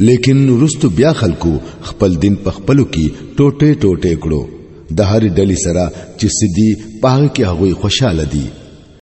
لیکن وروستو بیا خلکو خپل دین په خپلو کې ټوټه ټوټه کړو د هر ډلې سره چې سدي پاغه کې هغوی خوشاله دي